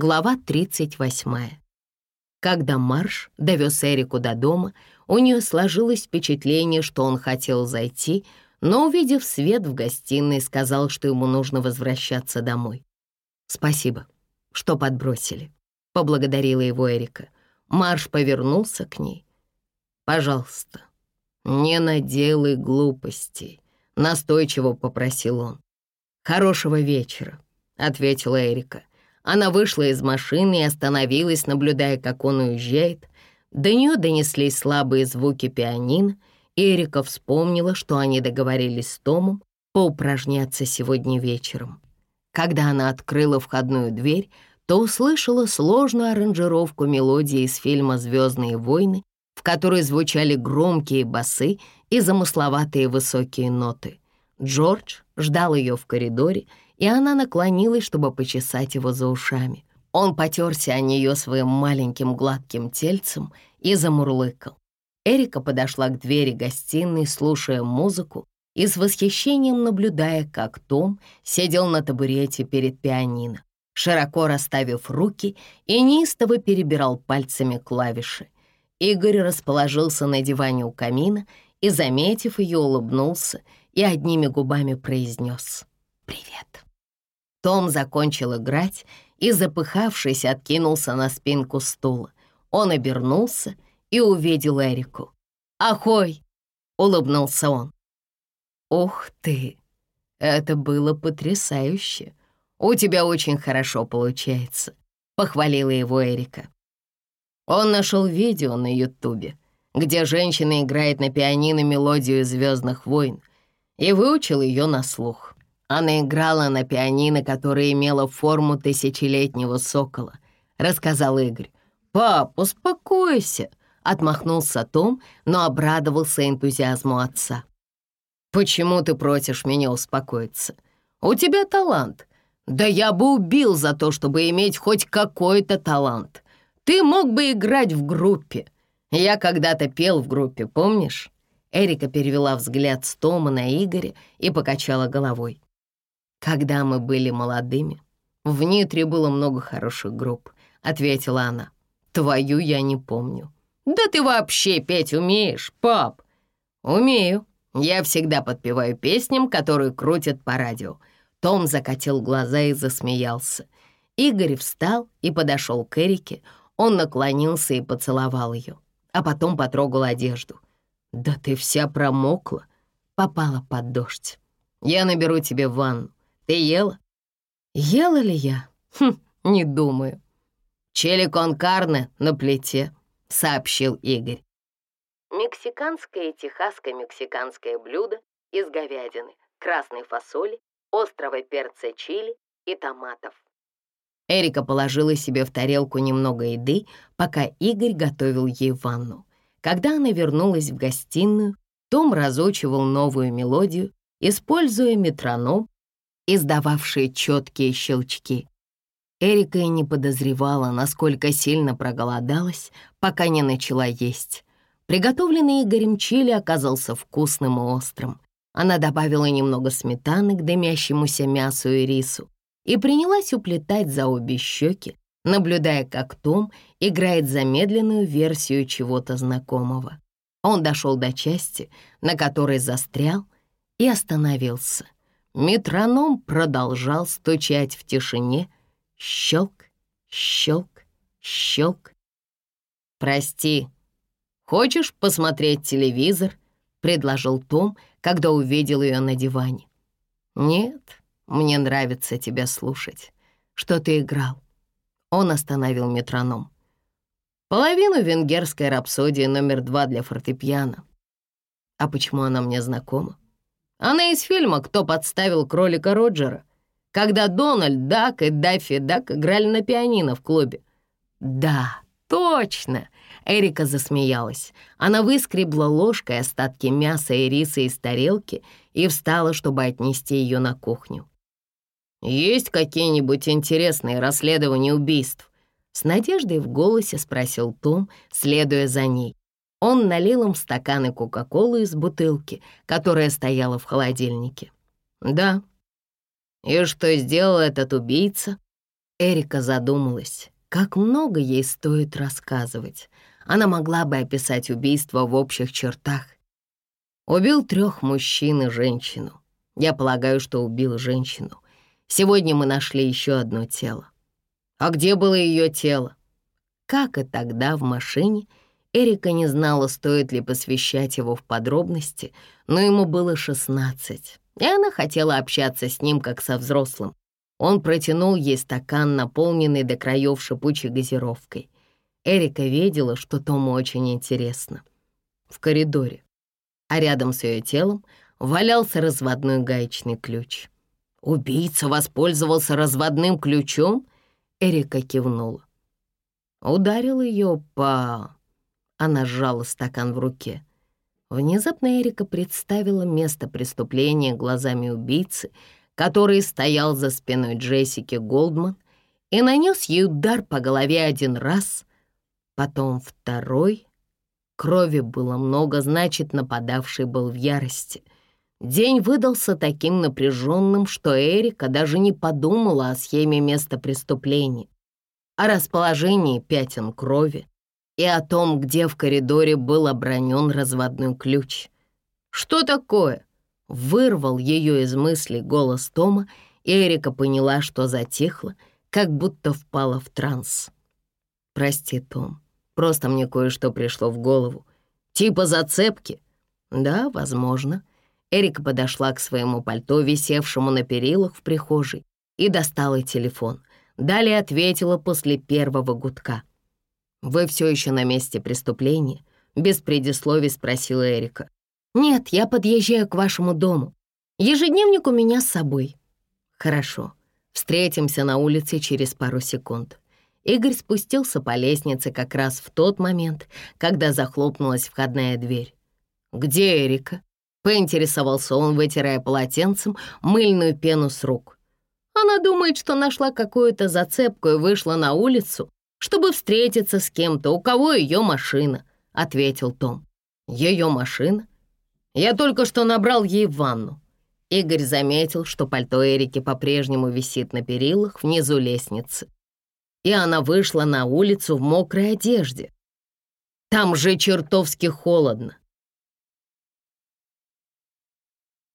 Глава 38. Когда Марш довез Эрику до дома, у нее сложилось впечатление, что он хотел зайти, но, увидев свет в гостиной, сказал, что ему нужно возвращаться домой. «Спасибо, что подбросили», — поблагодарила его Эрика. Марш повернулся к ней. «Пожалуйста, не наделай глупостей», — настойчиво попросил он. «Хорошего вечера», — ответила Эрика. Она вышла из машины и остановилась, наблюдая, как он уезжает. До нее донеслись слабые звуки пианино, и Эрика вспомнила, что они договорились с Томом поупражняться сегодня вечером. Когда она открыла входную дверь, то услышала сложную аранжировку мелодии из фильма «Звездные войны», в которой звучали громкие басы и замысловатые высокие ноты. Джордж ждал ее в коридоре, и она наклонилась, чтобы почесать его за ушами. Он потерся о нее своим маленьким гладким тельцем и замурлыкал. Эрика подошла к двери гостиной, слушая музыку и с восхищением наблюдая, как Том сидел на табурете перед пианино, широко расставив руки и неистово перебирал пальцами клавиши. Игорь расположился на диване у камина и, заметив ее, улыбнулся и одними губами произнес «Привет». Том закончил играть и, запыхавшись, откинулся на спинку стула. Он обернулся и увидел Эрику. «Ахой!» — улыбнулся он. «Ух ты! Это было потрясающе! У тебя очень хорошо получается», — похвалила его Эрика. Он нашел видео на Ютубе, где женщина играет на пианино мелодию «Звездных войн» и выучил ее на слух. Она играла на пианино, которое имело форму тысячелетнего сокола, рассказал Игорь. «Пап, успокойся!» — отмахнулся Том, но обрадовался энтузиазму отца. «Почему ты просишь меня успокоиться? У тебя талант. Да я бы убил за то, чтобы иметь хоть какой-то талант. Ты мог бы играть в группе. Я когда-то пел в группе, помнишь?» Эрика перевела взгляд с Тома на Игоря и покачала головой. «Когда мы были молодыми, в Нитре было много хороших групп», — ответила она. «Твою я не помню». «Да ты вообще петь умеешь, пап?» «Умею. Я всегда подпеваю песням, которые крутят по радио». Том закатил глаза и засмеялся. Игорь встал и подошел к Эрике. Он наклонился и поцеловал ее, а потом потрогал одежду. «Да ты вся промокла, попала под дождь. Я наберу тебе ванну. Ты ела?» «Ела ли я? Хм, не думаю». «Чили кон карне на плите», — сообщил Игорь. Мексиканское и техасско-мексиканское блюдо из говядины, красной фасоли, острого перца чили и томатов. Эрика положила себе в тарелку немного еды, пока Игорь готовил ей ванну. Когда она вернулась в гостиную, том разучивал новую мелодию, используя метроном издававшие четкие щелчки. Эрика и не подозревала, насколько сильно проголодалась, пока не начала есть. Приготовленный Игорем чили оказался вкусным и острым. Она добавила немного сметаны к дымящемуся мясу и рису и принялась уплетать за обе щеки, наблюдая, как Том играет замедленную версию чего-то знакомого. Он дошел до части, на которой застрял, и остановился — Метроном продолжал стучать в тишине. Щелк, щелк, щелк. «Прости, хочешь посмотреть телевизор?» — предложил Том, когда увидел ее на диване. «Нет, мне нравится тебя слушать. Что ты играл?» Он остановил метроном. «Половину венгерской рапсодии номер два для фортепиано. А почему она мне знакома?» Она из фильма «Кто подставил кролика Роджера», когда Дональд Дак и Даффи Дак играли на пианино в клубе. «Да, точно!» Эрика засмеялась. Она выскребла ложкой остатки мяса и риса из тарелки и встала, чтобы отнести ее на кухню. «Есть какие-нибудь интересные расследования убийств?» С надеждой в голосе спросил Том, следуя за ней. Он налил им стаканы Кока-Колы из бутылки, которая стояла в холодильнике. «Да». «И что сделал этот убийца?» Эрика задумалась, как много ей стоит рассказывать. Она могла бы описать убийство в общих чертах. Убил трех мужчин и женщину. Я полагаю, что убил женщину. Сегодня мы нашли еще одно тело. А где было ее тело? Как и тогда в машине, Эрика не знала, стоит ли посвящать его в подробности, но ему было 16, и она хотела общаться с ним как со взрослым. Он протянул ей стакан, наполненный до краев шипучей газировкой. Эрика видела, что Тому очень интересно. В коридоре, а рядом с ее телом валялся разводной гаечный ключ. «Убийца воспользовался разводным ключом?» Эрика кивнула. Ударил ее по... Она сжала стакан в руке. Внезапно Эрика представила место преступления глазами убийцы, который стоял за спиной Джессики Голдман и нанес ей удар по голове один раз, потом второй. Крови было много, значит, нападавший был в ярости. День выдался таким напряженным, что Эрика даже не подумала о схеме места преступления, о расположении пятен крови, и о том, где в коридоре был обронен разводной ключ. «Что такое?» — вырвал ее из мыслей голос Тома, и Эрика поняла, что затихла, как будто впала в транс. «Прости, Том, просто мне кое-что пришло в голову. Типа зацепки?» «Да, возможно». Эрика подошла к своему пальто, висевшему на перилах в прихожей, и достала телефон. Далее ответила после первого гудка. «Вы все еще на месте преступления?» Без предисловий спросила Эрика. «Нет, я подъезжаю к вашему дому. Ежедневник у меня с собой». «Хорошо. Встретимся на улице через пару секунд». Игорь спустился по лестнице как раз в тот момент, когда захлопнулась входная дверь. «Где Эрика?» — поинтересовался он, вытирая полотенцем мыльную пену с рук. «Она думает, что нашла какую-то зацепку и вышла на улицу, чтобы встретиться с кем-то, у кого ее машина», — ответил Том. «Ее машина? Я только что набрал ей ванну». Игорь заметил, что пальто Эрики по-прежнему висит на перилах внизу лестницы. И она вышла на улицу в мокрой одежде. «Там же чертовски холодно»,